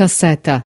cassetta.